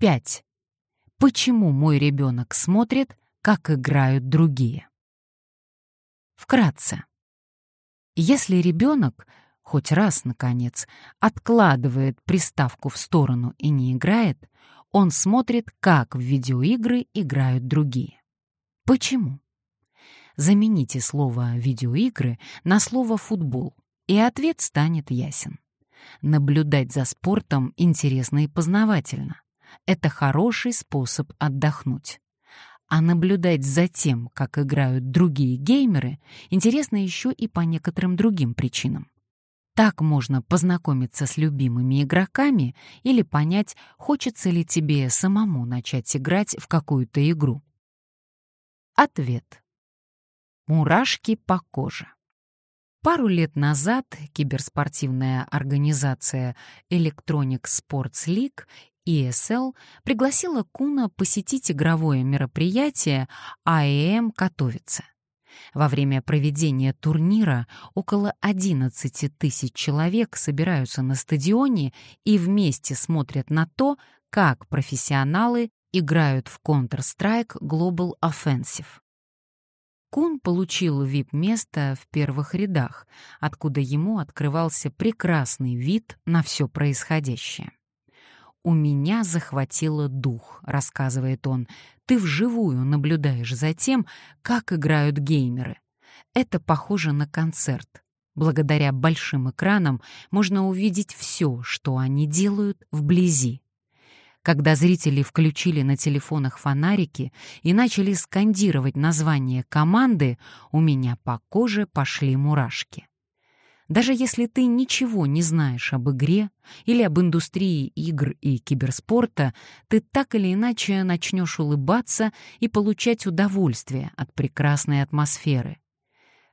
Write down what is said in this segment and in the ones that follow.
5. Почему мой ребенок смотрит, как играют другие? Вкратце. Если ребенок хоть раз, наконец, откладывает приставку в сторону и не играет, он смотрит, как в видеоигры играют другие. Почему? Замените слово «видеоигры» на слово «футбол», и ответ станет ясен. Наблюдать за спортом интересно и познавательно. Это хороший способ отдохнуть. А наблюдать за тем, как играют другие геймеры, интересно еще и по некоторым другим причинам. Так можно познакомиться с любимыми игроками или понять, хочется ли тебе самому начать играть в какую-то игру. Ответ. Мурашки по коже. Пару лет назад киберспортивная организация Electronic Sports League ESL пригласила Куна посетить игровое мероприятие АЭМ Катовице. Во время проведения турнира около 11 тысяч человек собираются на стадионе и вместе смотрят на то, как профессионалы играют в Counter-Strike Global Offensive. Кун получил вип-место в первых рядах, откуда ему открывался прекрасный вид на все происходящее. «У меня захватило дух», — рассказывает он. «Ты вживую наблюдаешь за тем, как играют геймеры. Это похоже на концерт. Благодаря большим экранам можно увидеть все, что они делают вблизи. Когда зрители включили на телефонах фонарики и начали скандировать название команды, у меня по коже пошли мурашки. Даже если ты ничего не знаешь об игре или об индустрии игр и киберспорта, ты так или иначе начнешь улыбаться и получать удовольствие от прекрасной атмосферы.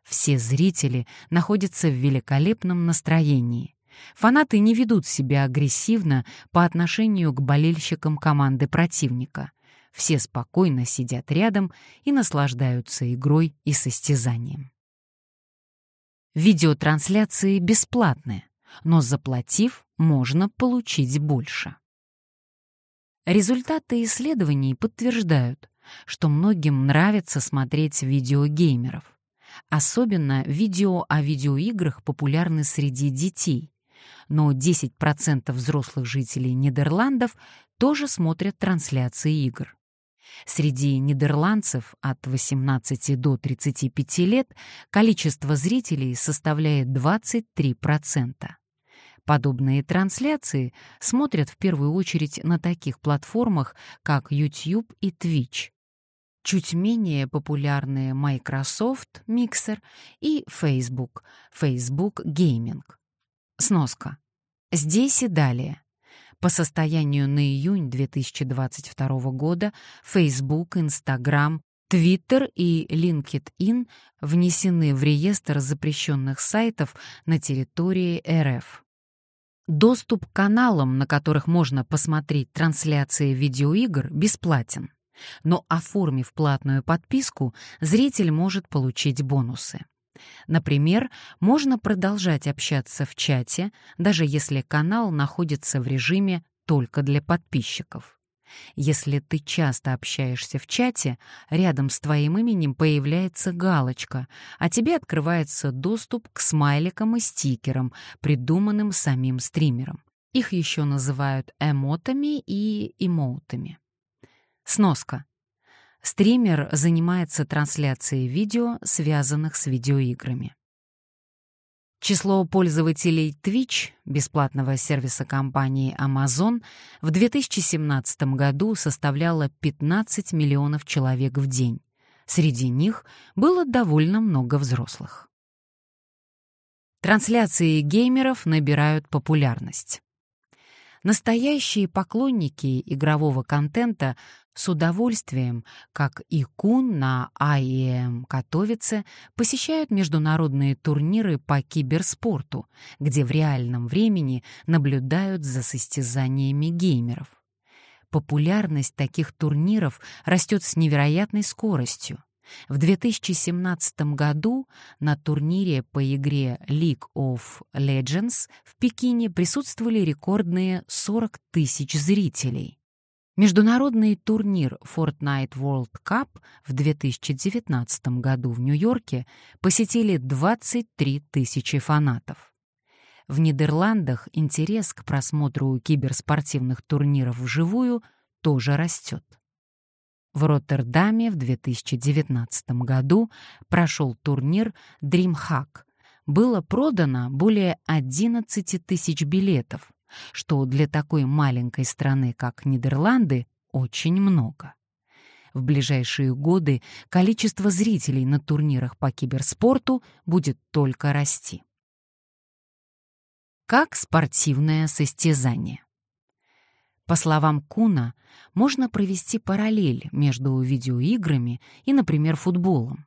Все зрители находятся в великолепном настроении. Фанаты не ведут себя агрессивно по отношению к болельщикам команды противника. Все спокойно сидят рядом и наслаждаются игрой и состязанием. Видеотрансляции бесплатные, но заплатив, можно получить больше. Результаты исследований подтверждают, что многим нравится смотреть видео геймеров. Особенно видео о видеоиграх популярны среди детей, но 10% взрослых жителей Нидерландов тоже смотрят трансляции игр. Среди нидерландцев от 18 до 35 лет количество зрителей составляет 23%. Подобные трансляции смотрят в первую очередь на таких платформах, как YouTube и Twitch. Чуть менее популярные Microsoft Mixer и Facebook, Facebook Gaming. Сноска. Здесь и далее. По состоянию на июнь 2022 года Facebook, Instagram, Twitter и LinkedIn внесены в реестр запрещенных сайтов на территории РФ. Доступ к каналам, на которых можно посмотреть трансляции видеоигр, бесплатен. Но оформив платную подписку, зритель может получить бонусы. Например, можно продолжать общаться в чате, даже если канал находится в режиме только для подписчиков. Если ты часто общаешься в чате, рядом с твоим именем появляется галочка, а тебе открывается доступ к смайликам и стикерам, придуманным самим стримером. Их еще называют эмотами и эмоутами. Сноска. Стример занимается трансляцией видео, связанных с видеоиграми. Число пользователей Twitch, бесплатного сервиса компании Amazon, в 2017 году составляло 15 миллионов человек в день. Среди них было довольно много взрослых. Трансляции геймеров набирают популярность. Настоящие поклонники игрового контента с удовольствием, как и Кун на IEM Катовице, посещают международные турниры по киберспорту, где в реальном времени наблюдают за состязаниями геймеров. Популярность таких турниров растет с невероятной скоростью. В 2017 году на турнире по игре League of Legends в Пекине присутствовали рекордные 40 тысяч зрителей. Международный турнир Fortnite World Cup в 2019 году в Нью-Йорке посетили 23 тысячи фанатов. В Нидерландах интерес к просмотру киберспортивных турниров вживую тоже растет. В Роттердаме в 2019 году прошел турнир DreamHack. Было продано более 11 тысяч билетов, что для такой маленькой страны, как Нидерланды, очень много. В ближайшие годы количество зрителей на турнирах по киберспорту будет только расти. Как спортивное состязание. По словам Куна, можно провести параллель между видеоиграми и, например, футболом.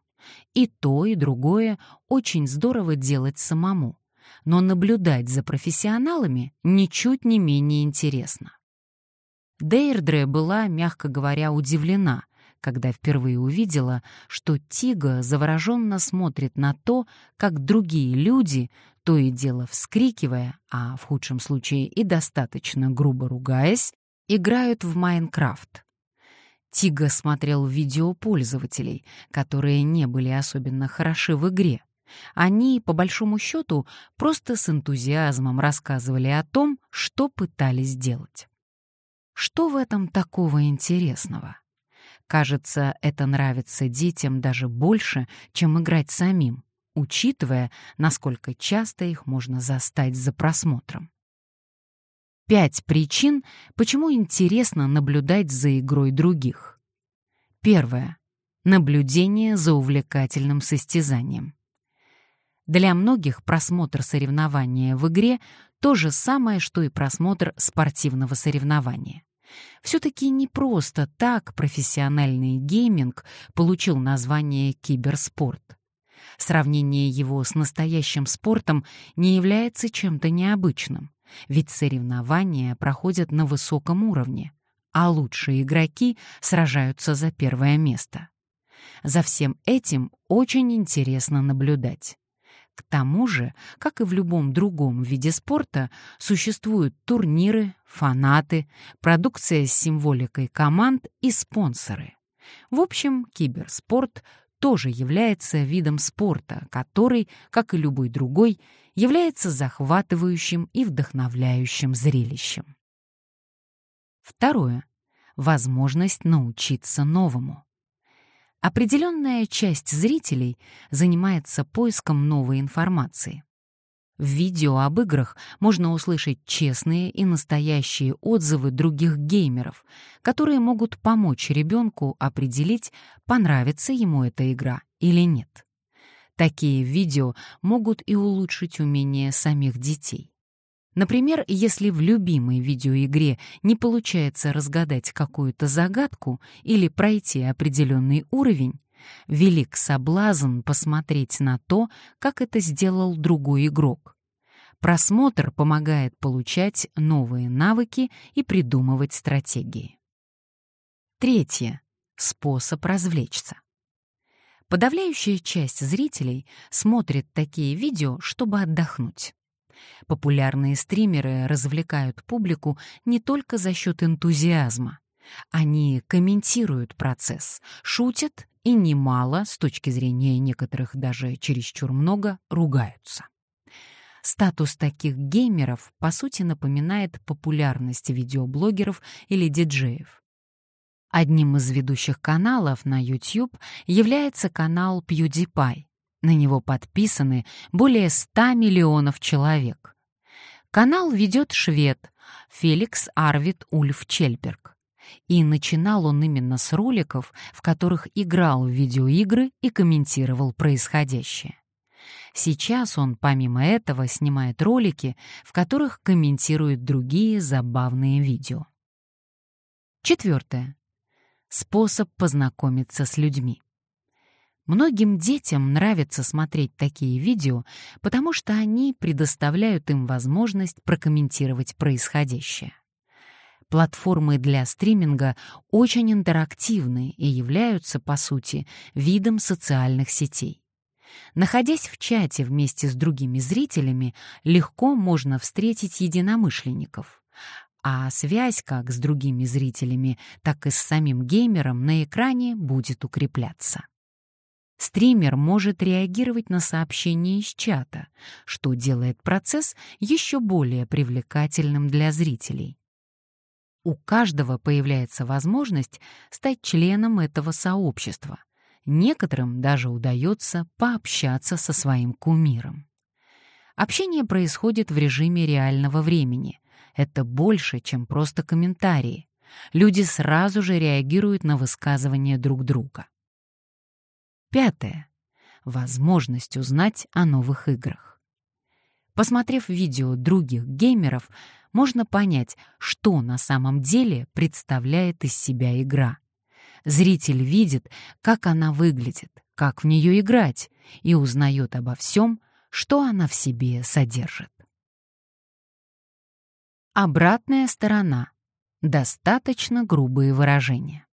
И то, и другое очень здорово делать самому, но наблюдать за профессионалами ничуть не менее интересно. Дейрдре была, мягко говоря, удивлена, когда впервые увидела, что Тига завороженно смотрит на то, как другие люди, то и дело вскрикивая, а в худшем случае и достаточно грубо ругаясь, играют в Майнкрафт. Тига смотрел видео пользователей, которые не были особенно хороши в игре. Они, по большому счету, просто с энтузиазмом рассказывали о том, что пытались сделать. Что в этом такого интересного? Кажется, это нравится детям даже больше, чем играть самим, учитывая, насколько часто их можно застать за просмотром. Пять причин, почему интересно наблюдать за игрой других. Первое. Наблюдение за увлекательным состязанием. Для многих просмотр соревнования в игре — то же самое, что и просмотр спортивного соревнования. Все-таки не просто так профессиональный гейминг получил название киберспорт. Сравнение его с настоящим спортом не является чем-то необычным. Ведь соревнования проходят на высоком уровне, а лучшие игроки сражаются за первое место. За всем этим очень интересно наблюдать. К тому же, как и в любом другом виде спорта, существуют турниры, фанаты, продукция с символикой команд и спонсоры. В общем, киберспорт тоже является видом спорта, который, как и любой другой, является захватывающим и вдохновляющим зрелищем. Второе. Возможность научиться новому. Определенная часть зрителей занимается поиском новой информации. В видео об играх можно услышать честные и настоящие отзывы других геймеров, которые могут помочь ребенку определить, понравится ему эта игра или нет. Такие видео могут и улучшить умения самих детей. Например, если в любимой видеоигре не получается разгадать какую-то загадку или пройти определенный уровень, велик соблазн посмотреть на то, как это сделал другой игрок. Просмотр помогает получать новые навыки и придумывать стратегии. Третье. Способ развлечься. Подавляющая часть зрителей смотрит такие видео, чтобы отдохнуть. Популярные стримеры развлекают публику не только за счет энтузиазма. Они комментируют процесс, шутят и немало, с точки зрения некоторых даже чересчур много, ругаются. Статус таких геймеров, по сути, напоминает популярность видеоблогеров или диджеев. Одним из ведущих каналов на YouTube является канал PewDiePie. На него подписаны более 100 миллионов человек. Канал ведет швед Феликс Арвид Ульф Чельберг. И начинал он именно с роликов, в которых играл в видеоигры и комментировал происходящее. Сейчас он, помимо этого, снимает ролики, в которых комментирует другие забавные видео. Четвертое. Способ познакомиться с людьми. Многим детям нравится смотреть такие видео, потому что они предоставляют им возможность прокомментировать происходящее. Платформы для стриминга очень интерактивны и являются, по сути, видом социальных сетей. Находясь в чате вместе с другими зрителями, легко можно встретить единомышленников. а связь как с другими зрителями, так и с самим геймером на экране будет укрепляться. Стример может реагировать на сообщения из чата, что делает процесс еще более привлекательным для зрителей. У каждого появляется возможность стать членом этого сообщества. Некоторым даже удается пообщаться со своим кумиром. Общение происходит в режиме реального времени. Это больше, чем просто комментарии. Люди сразу же реагируют на высказывания друг друга. Пятое. Возможность узнать о новых играх. Посмотрев видео других геймеров, можно понять, что на самом деле представляет из себя игра. Зритель видит, как она выглядит, как в нее играть, и узнает обо всем, что она в себе содержит. Обратная сторона. Достаточно грубые выражения.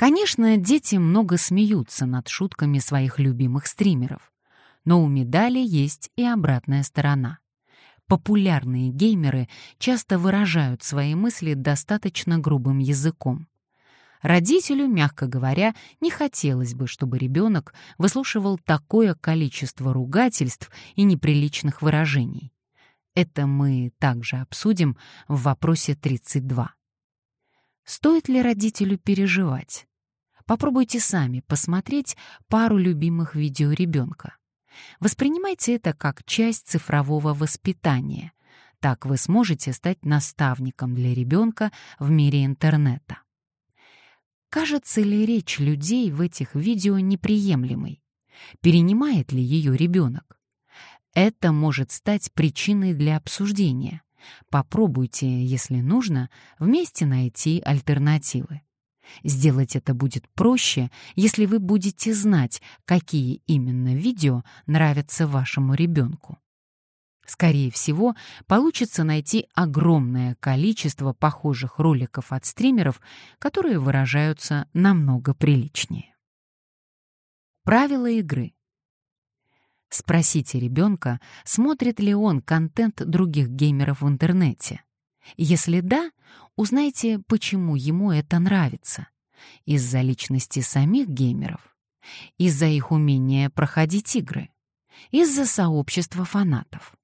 Конечно, дети много смеются над шутками своих любимых стримеров, но у медали есть и обратная сторона. Популярные геймеры часто выражают свои мысли достаточно грубым языком. Родителю, мягко говоря, не хотелось бы, чтобы ребенок выслушивал такое количество ругательств и неприличных выражений. Это мы также обсудим в вопросе 32. Стоит ли родителю переживать? Попробуйте сами посмотреть пару любимых видео ребенка. Воспринимайте это как часть цифрового воспитания. Так вы сможете стать наставником для ребенка в мире интернета. Кажется ли речь людей в этих видео неприемлемой? Перенимает ли ее ребенок? Это может стать причиной для обсуждения. Попробуйте, если нужно, вместе найти альтернативы. Сделать это будет проще, если вы будете знать, какие именно видео нравятся вашему ребенку. Скорее всего, получится найти огромное количество похожих роликов от стримеров, которые выражаются намного приличнее. Правила игры. Спросите ребенка, смотрит ли он контент других геймеров в интернете. Если да, узнайте, почему ему это нравится. Из-за личности самих геймеров, из-за их умения проходить игры, из-за сообщества фанатов.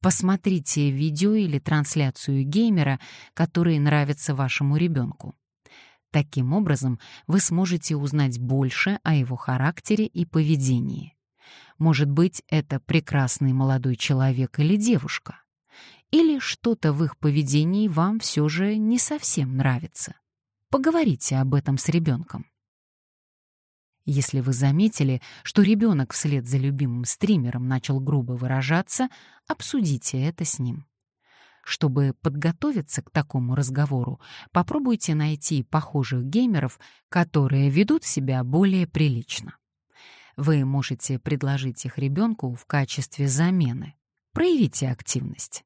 Посмотрите видео или трансляцию геймера, которые нравятся вашему ребенку. Таким образом, вы сможете узнать больше о его характере и поведении. Может быть, это прекрасный молодой человек или девушка или что-то в их поведении вам все же не совсем нравится. Поговорите об этом с ребенком. Если вы заметили, что ребенок вслед за любимым стримером начал грубо выражаться, обсудите это с ним. Чтобы подготовиться к такому разговору, попробуйте найти похожих геймеров, которые ведут себя более прилично. Вы можете предложить их ребенку в качестве замены. Проявите активность.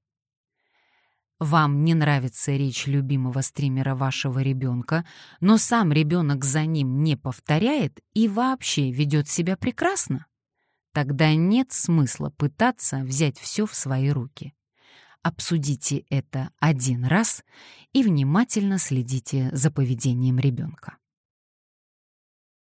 Вам не нравится речь любимого стримера вашего ребенка, но сам ребенок за ним не повторяет и вообще ведет себя прекрасно? Тогда нет смысла пытаться взять все в свои руки. Обсудите это один раз и внимательно следите за поведением ребенка.